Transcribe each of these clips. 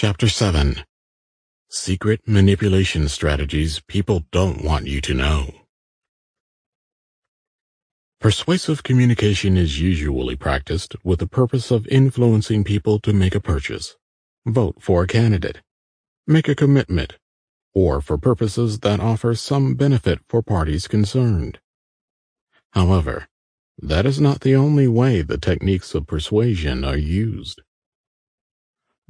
Chapter 7 Secret Manipulation Strategies People Don't Want You to Know Persuasive communication is usually practiced with the purpose of influencing people to make a purchase, vote for a candidate, make a commitment, or for purposes that offer some benefit for parties concerned. However, that is not the only way the techniques of persuasion are used.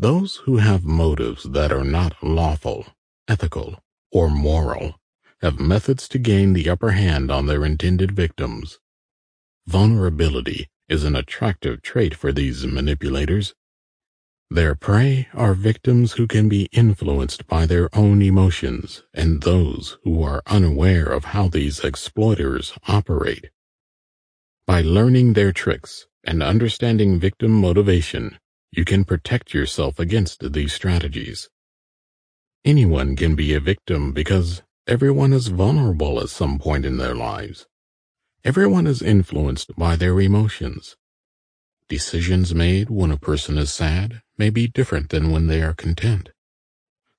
Those who have motives that are not lawful, ethical, or moral have methods to gain the upper hand on their intended victims. Vulnerability is an attractive trait for these manipulators. Their prey are victims who can be influenced by their own emotions and those who are unaware of how these exploiters operate. By learning their tricks and understanding victim motivation, you can protect yourself against these strategies. Anyone can be a victim because everyone is vulnerable at some point in their lives. Everyone is influenced by their emotions. Decisions made when a person is sad may be different than when they are content.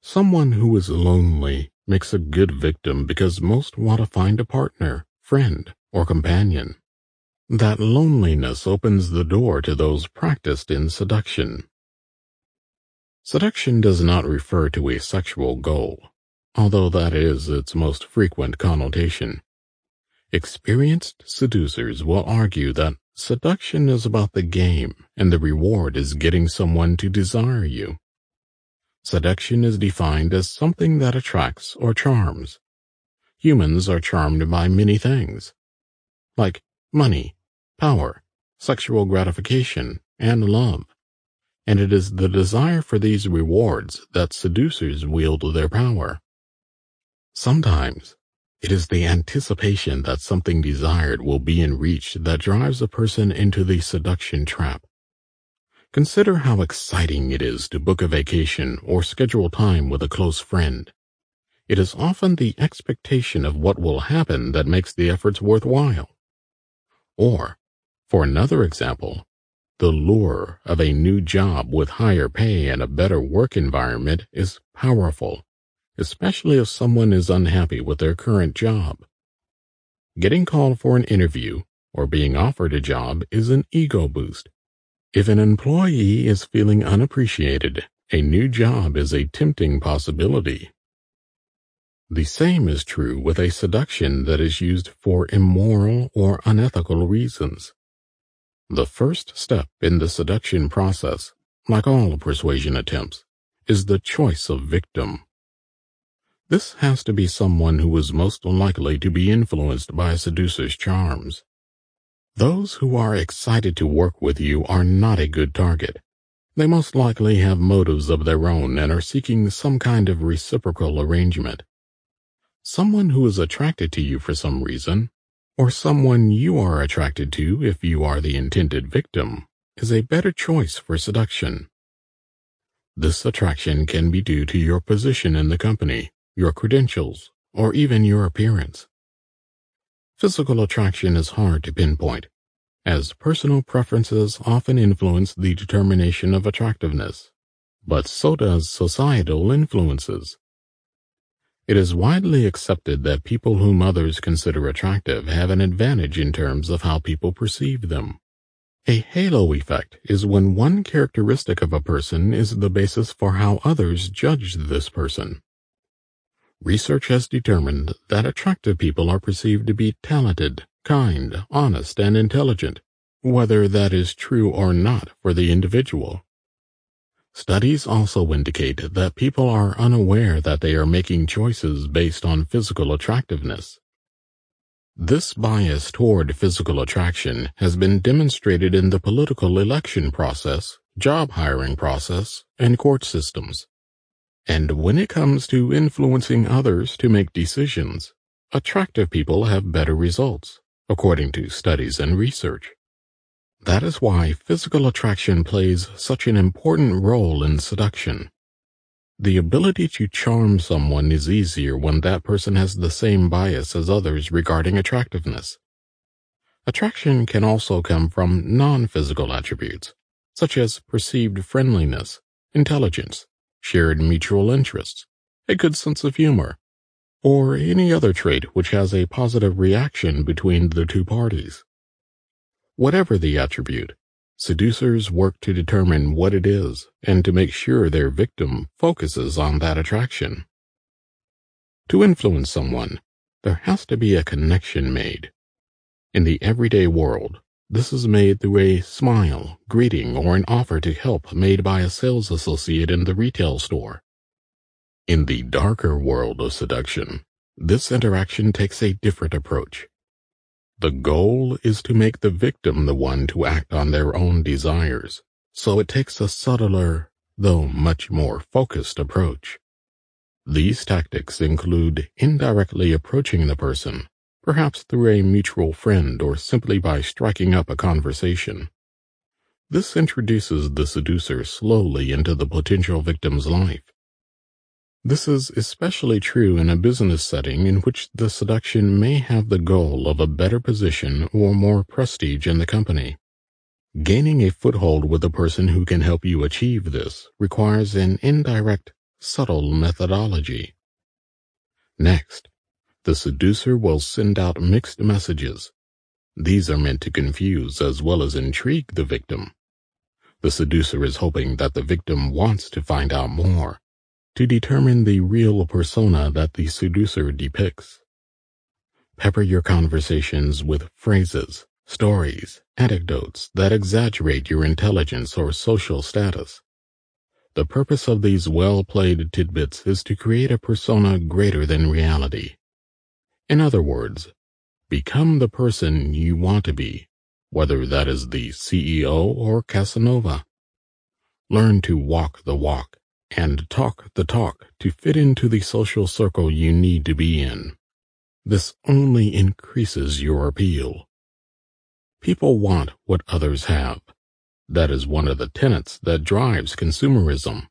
Someone who is lonely makes a good victim because most want to find a partner, friend, or companion. That loneliness opens the door to those practiced in seduction. Seduction does not refer to a sexual goal, although that is its most frequent connotation. Experienced seducers will argue that seduction is about the game and the reward is getting someone to desire you. Seduction is defined as something that attracts or charms. Humans are charmed by many things, like money, power, sexual gratification, and love. And it is the desire for these rewards that seducers wield their power. Sometimes it is the anticipation that something desired will be in reach that drives a person into the seduction trap. Consider how exciting it is to book a vacation or schedule time with a close friend. It is often the expectation of what will happen that makes the efforts worthwhile. Or, for another example, the lure of a new job with higher pay and a better work environment is powerful especially if someone is unhappy with their current job. Getting called for an interview or being offered a job is an ego boost. If an employee is feeling unappreciated, a new job is a tempting possibility. The same is true with a seduction that is used for immoral or unethical reasons. The first step in the seduction process, like all persuasion attempts, is the choice of victim. This has to be someone who is most likely to be influenced by a seducer's charms. Those who are excited to work with you are not a good target. They most likely have motives of their own and are seeking some kind of reciprocal arrangement. Someone who is attracted to you for some reason, or someone you are attracted to if you are the intended victim, is a better choice for seduction. This attraction can be due to your position in the company, your credentials, or even your appearance. Physical attraction is hard to pinpoint, as personal preferences often influence the determination of attractiveness, but so does societal influences. It is widely accepted that people whom others consider attractive have an advantage in terms of how people perceive them. A halo effect is when one characteristic of a person is the basis for how others judge this person. Research has determined that attractive people are perceived to be talented, kind, honest, and intelligent, whether that is true or not for the individual. Studies also indicate that people are unaware that they are making choices based on physical attractiveness. This bias toward physical attraction has been demonstrated in the political election process, job hiring process, and court systems. And when it comes to influencing others to make decisions, attractive people have better results, according to studies and research. That is why physical attraction plays such an important role in seduction. The ability to charm someone is easier when that person has the same bias as others regarding attractiveness. Attraction can also come from non-physical attributes, such as perceived friendliness, intelligence, shared mutual interests, a good sense of humor, or any other trait which has a positive reaction between the two parties. Whatever the attribute, seducers work to determine what it is and to make sure their victim focuses on that attraction. To influence someone, there has to be a connection made. In the everyday world, this is made through a smile, greeting, or an offer to help made by a sales associate in the retail store. In the darker world of seduction, this interaction takes a different approach. The goal is to make the victim the one to act on their own desires, so it takes a subtler, though much more focused approach. These tactics include indirectly approaching the person, perhaps through a mutual friend or simply by striking up a conversation. This introduces the seducer slowly into the potential victim's life this is especially true in a business setting in which the seduction may have the goal of a better position or more prestige in the company. Gaining a foothold with a person who can help you achieve this requires an indirect, subtle methodology. Next, the seducer will send out mixed messages. These are meant to confuse as well as intrigue the victim. The seducer is hoping that the victim wants to find out more to determine the real persona that the seducer depicts. Pepper your conversations with phrases, stories, anecdotes that exaggerate your intelligence or social status. The purpose of these well-played tidbits is to create a persona greater than reality. In other words, become the person you want to be, whether that is the CEO or Casanova. Learn to walk the walk and talk the talk to fit into the social circle you need to be in. This only increases your appeal. People want what others have. That is one of the tenets that drives consumerism.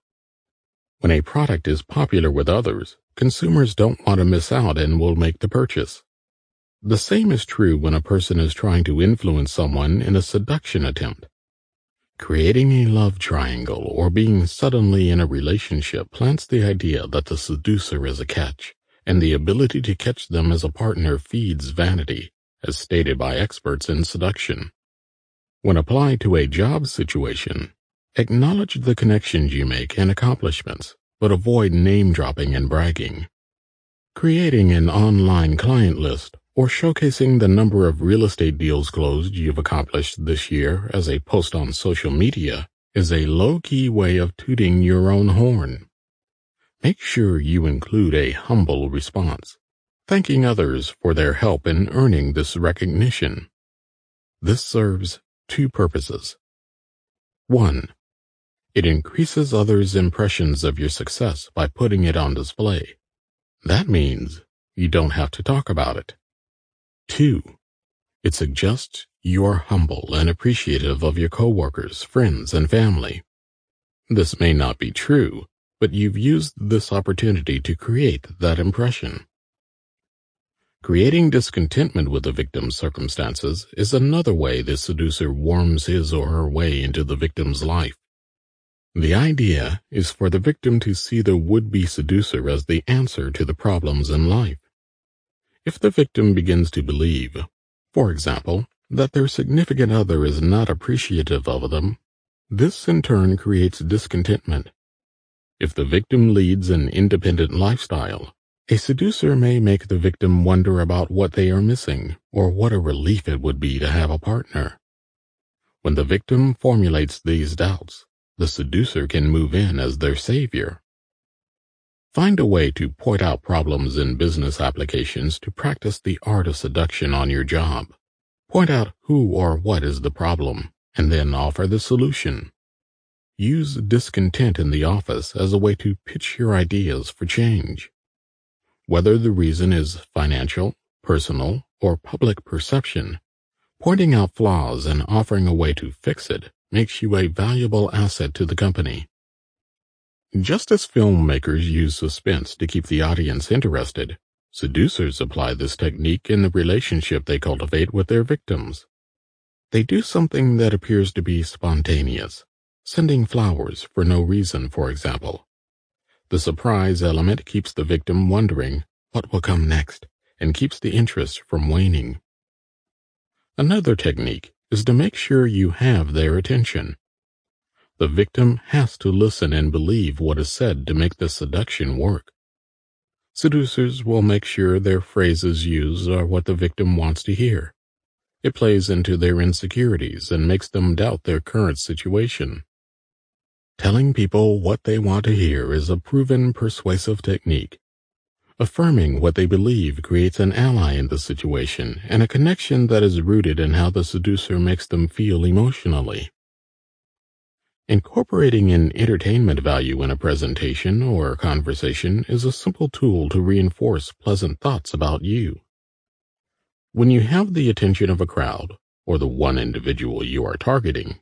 When a product is popular with others, consumers don't want to miss out and will make the purchase. The same is true when a person is trying to influence someone in a seduction attempt. Creating a love triangle or being suddenly in a relationship plants the idea that the seducer is a catch, and the ability to catch them as a partner feeds vanity, as stated by experts in seduction. When applied to a job situation, acknowledge the connections you make and accomplishments, but avoid name dropping and bragging. Creating an online client list or showcasing the number of real estate deals closed you've accomplished this year as a post on social media is a low-key way of tooting your own horn. Make sure you include a humble response, thanking others for their help in earning this recognition. This serves two purposes. One, it increases others' impressions of your success by putting it on display. That means you don't have to talk about it. Two, it suggests you are humble and appreciative of your coworkers, friends, and family. This may not be true, but you've used this opportunity to create that impression. Creating discontentment with the victim's circumstances is another way the seducer worms his or her way into the victim's life. The idea is for the victim to see the would-be seducer as the answer to the problems in life. If the victim begins to believe, for example, that their significant other is not appreciative of them, this in turn creates discontentment. If the victim leads an independent lifestyle, a seducer may make the victim wonder about what they are missing or what a relief it would be to have a partner. When the victim formulates these doubts, the seducer can move in as their savior. Find a way to point out problems in business applications to practice the art of seduction on your job. Point out who or what is the problem, and then offer the solution. Use discontent in the office as a way to pitch your ideas for change. Whether the reason is financial, personal, or public perception, pointing out flaws and offering a way to fix it makes you a valuable asset to the company. Just as filmmakers use suspense to keep the audience interested, seducers apply this technique in the relationship they cultivate with their victims. They do something that appears to be spontaneous, sending flowers for no reason, for example, The surprise element keeps the victim wondering what will come next and keeps the interest from waning. Another technique is to make sure you have their attention. The victim has to listen and believe what is said to make the seduction work. Seducers will make sure their phrases used are what the victim wants to hear. It plays into their insecurities and makes them doubt their current situation. Telling people what they want to hear is a proven persuasive technique. Affirming what they believe creates an ally in the situation and a connection that is rooted in how the seducer makes them feel emotionally. Incorporating an entertainment value in a presentation or conversation is a simple tool to reinforce pleasant thoughts about you. When you have the attention of a crowd, or the one individual you are targeting,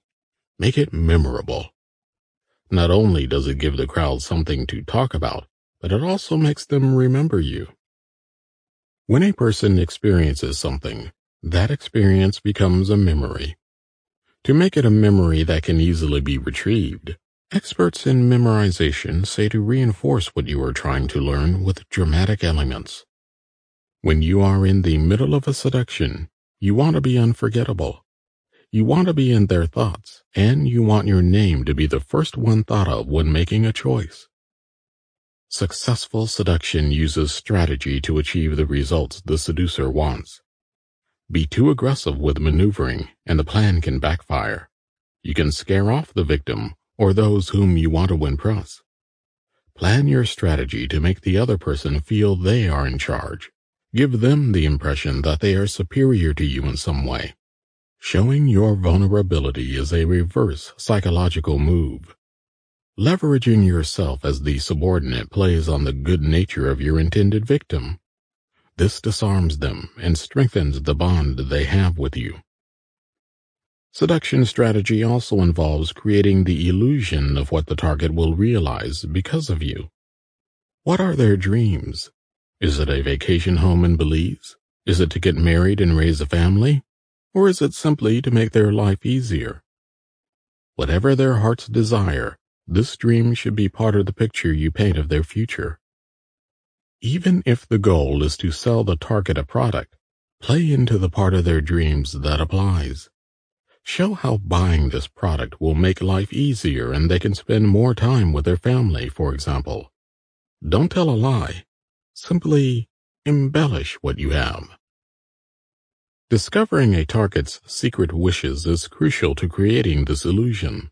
make it memorable. Not only does it give the crowd something to talk about, but it also makes them remember you. When a person experiences something, that experience becomes a memory. To make it a memory that can easily be retrieved, experts in memorization say to reinforce what you are trying to learn with dramatic elements. When you are in the middle of a seduction, you want to be unforgettable. You want to be in their thoughts, and you want your name to be the first one thought of when making a choice. Successful seduction uses strategy to achieve the results the seducer wants. Be too aggressive with maneuvering, and the plan can backfire. You can scare off the victim or those whom you want to impress. Plan your strategy to make the other person feel they are in charge. Give them the impression that they are superior to you in some way. Showing your vulnerability is a reverse psychological move. Leveraging yourself as the subordinate plays on the good nature of your intended victim. This disarms them and strengthens the bond they have with you. Seduction strategy also involves creating the illusion of what the target will realize because of you. What are their dreams? Is it a vacation home in Belize? Is it to get married and raise a family? Or is it simply to make their life easier? Whatever their heart's desire, this dream should be part of the picture you paint of their future. Even if the goal is to sell the target a product, play into the part of their dreams that applies. Show how buying this product will make life easier and they can spend more time with their family, for example. Don't tell a lie. Simply embellish what you have. Discovering a target's secret wishes is crucial to creating this illusion.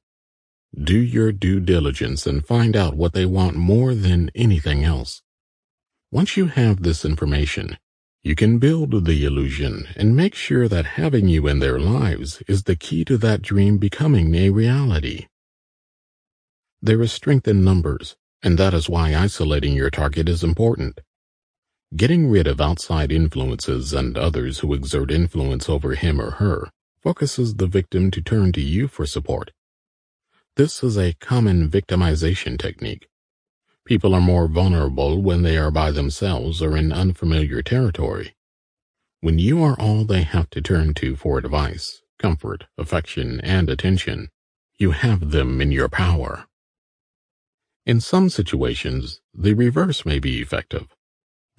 Do your due diligence and find out what they want more than anything else. Once you have this information, you can build the illusion and make sure that having you in their lives is the key to that dream becoming a reality. There is strength in numbers, and that is why isolating your target is important. Getting rid of outside influences and others who exert influence over him or her focuses the victim to turn to you for support. This is a common victimization technique. People are more vulnerable when they are by themselves or in unfamiliar territory. When you are all they have to turn to for advice, comfort, affection, and attention, you have them in your power. In some situations, the reverse may be effective.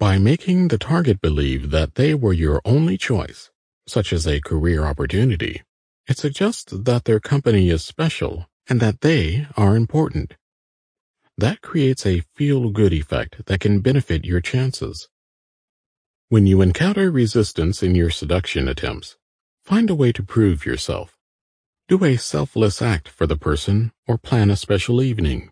By making the target believe that they were your only choice, such as a career opportunity, it suggests that their company is special and that they are important. That creates a feel-good effect that can benefit your chances. When you encounter resistance in your seduction attempts, find a way to prove yourself. Do a selfless act for the person or plan a special evening.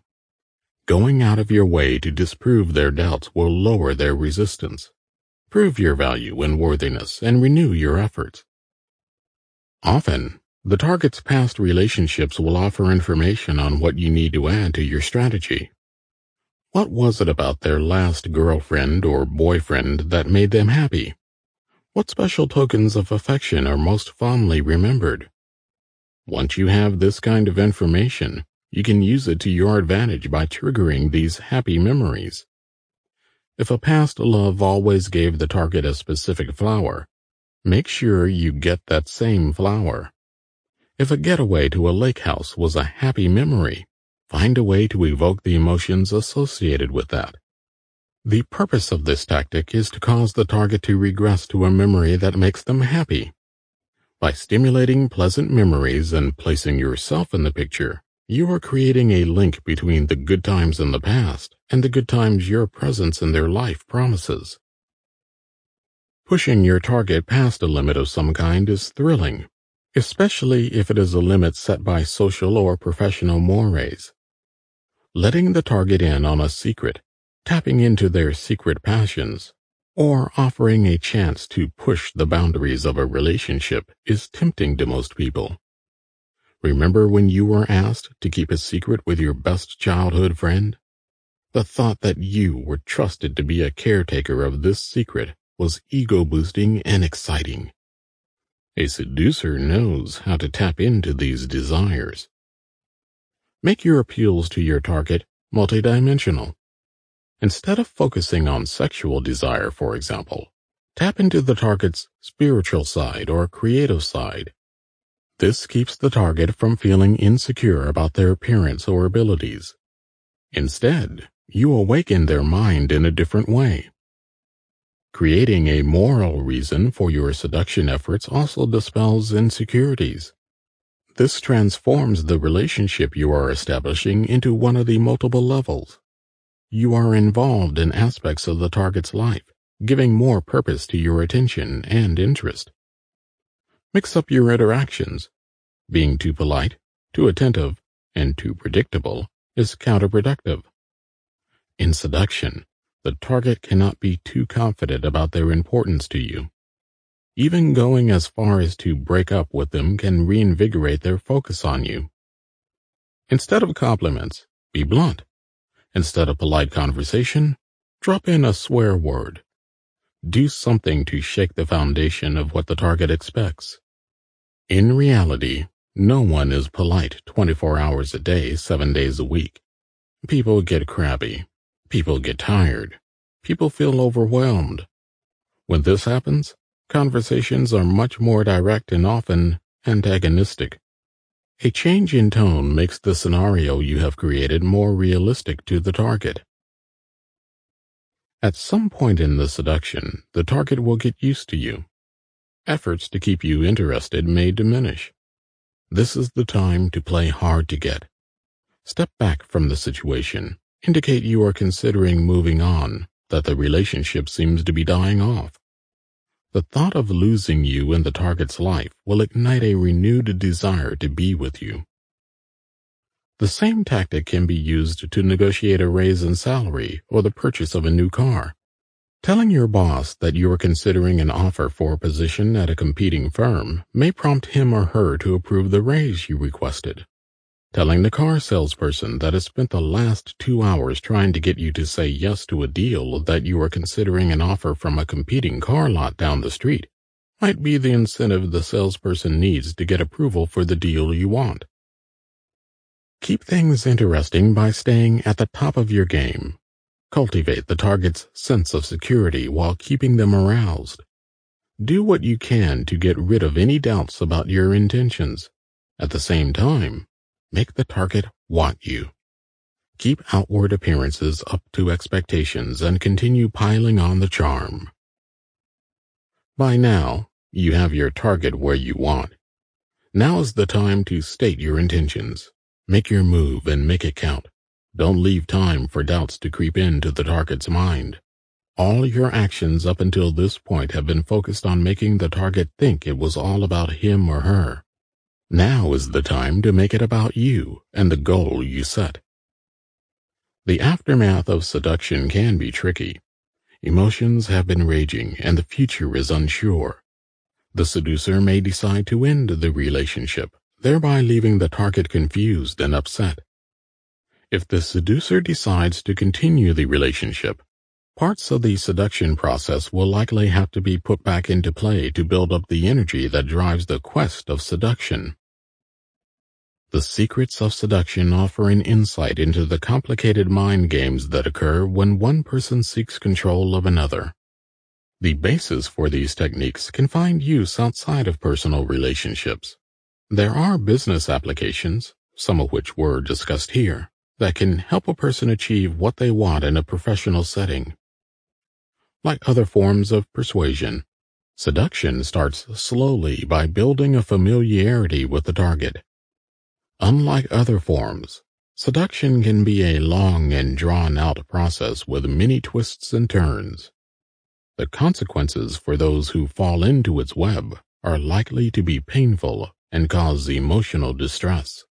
Going out of your way to disprove their doubts will lower their resistance. Prove your value and worthiness and renew your efforts. Often, the target's past relationships will offer information on what you need to add to your strategy. What was it about their last girlfriend or boyfriend that made them happy? What special tokens of affection are most fondly remembered? Once you have this kind of information, you can use it to your advantage by triggering these happy memories. If a past love always gave the target a specific flower, make sure you get that same flower. If a getaway to a lake house was a happy memory, Find a way to evoke the emotions associated with that. The purpose of this tactic is to cause the target to regress to a memory that makes them happy. By stimulating pleasant memories and placing yourself in the picture, you are creating a link between the good times in the past and the good times your presence in their life promises. Pushing your target past a limit of some kind is thrilling, especially if it is a limit set by social or professional mores. Letting the target in on a secret, tapping into their secret passions, or offering a chance to push the boundaries of a relationship is tempting to most people. Remember when you were asked to keep a secret with your best childhood friend? The thought that you were trusted to be a caretaker of this secret was ego-boosting and exciting. A seducer knows how to tap into these desires. Make your appeals to your target multidimensional. Instead of focusing on sexual desire, for example, tap into the target's spiritual side or creative side. This keeps the target from feeling insecure about their appearance or abilities. Instead, you awaken their mind in a different way. Creating a moral reason for your seduction efforts also dispels insecurities. This transforms the relationship you are establishing into one of the multiple levels. You are involved in aspects of the target's life, giving more purpose to your attention and interest. Mix up your interactions. Being too polite, too attentive, and too predictable is counterproductive. In seduction, the target cannot be too confident about their importance to you. Even going as far as to break up with them can reinvigorate their focus on you. Instead of compliments, be blunt. Instead of polite conversation, drop in a swear word. Do something to shake the foundation of what the target expects. In reality, no one is polite 24 hours a day, 7 days a week. People get crabby. People get tired. People feel overwhelmed. When this happens, conversations are much more direct and often antagonistic. A change in tone makes the scenario you have created more realistic to the target. At some point in the seduction, the target will get used to you. Efforts to keep you interested may diminish. This is the time to play hard to get. Step back from the situation indicate you are considering moving on, that the relationship seems to be dying off. The thought of losing you in the target's life will ignite a renewed desire to be with you. The same tactic can be used to negotiate a raise in salary or the purchase of a new car. Telling your boss that you are considering an offer for a position at a competing firm may prompt him or her to approve the raise you requested. Telling the car salesperson that has spent the last two hours trying to get you to say yes to a deal that you are considering an offer from a competing car lot down the street might be the incentive the salesperson needs to get approval for the deal you want. Keep things interesting by staying at the top of your game. Cultivate the target's sense of security while keeping them aroused. Do what you can to get rid of any doubts about your intentions. At the same time, Make the target want you. Keep outward appearances up to expectations and continue piling on the charm. By now, you have your target where you want. Now is the time to state your intentions. Make your move and make it count. Don't leave time for doubts to creep into the target's mind. All your actions up until this point have been focused on making the target think it was all about him or her. Now is the time to make it about you and the goal you set. The aftermath of seduction can be tricky. Emotions have been raging and the future is unsure. The seducer may decide to end the relationship, thereby leaving the target confused and upset. If the seducer decides to continue the relationship, parts of the seduction process will likely have to be put back into play to build up the energy that drives the quest of seduction. The secrets of seduction offer an insight into the complicated mind games that occur when one person seeks control of another. The basis for these techniques can find use outside of personal relationships. There are business applications, some of which were discussed here, that can help a person achieve what they want in a professional setting. Like other forms of persuasion, seduction starts slowly by building a familiarity with the target. Unlike other forms, seduction can be a long and drawn out process with many twists and turns. The consequences for those who fall into its web are likely to be painful and cause emotional distress.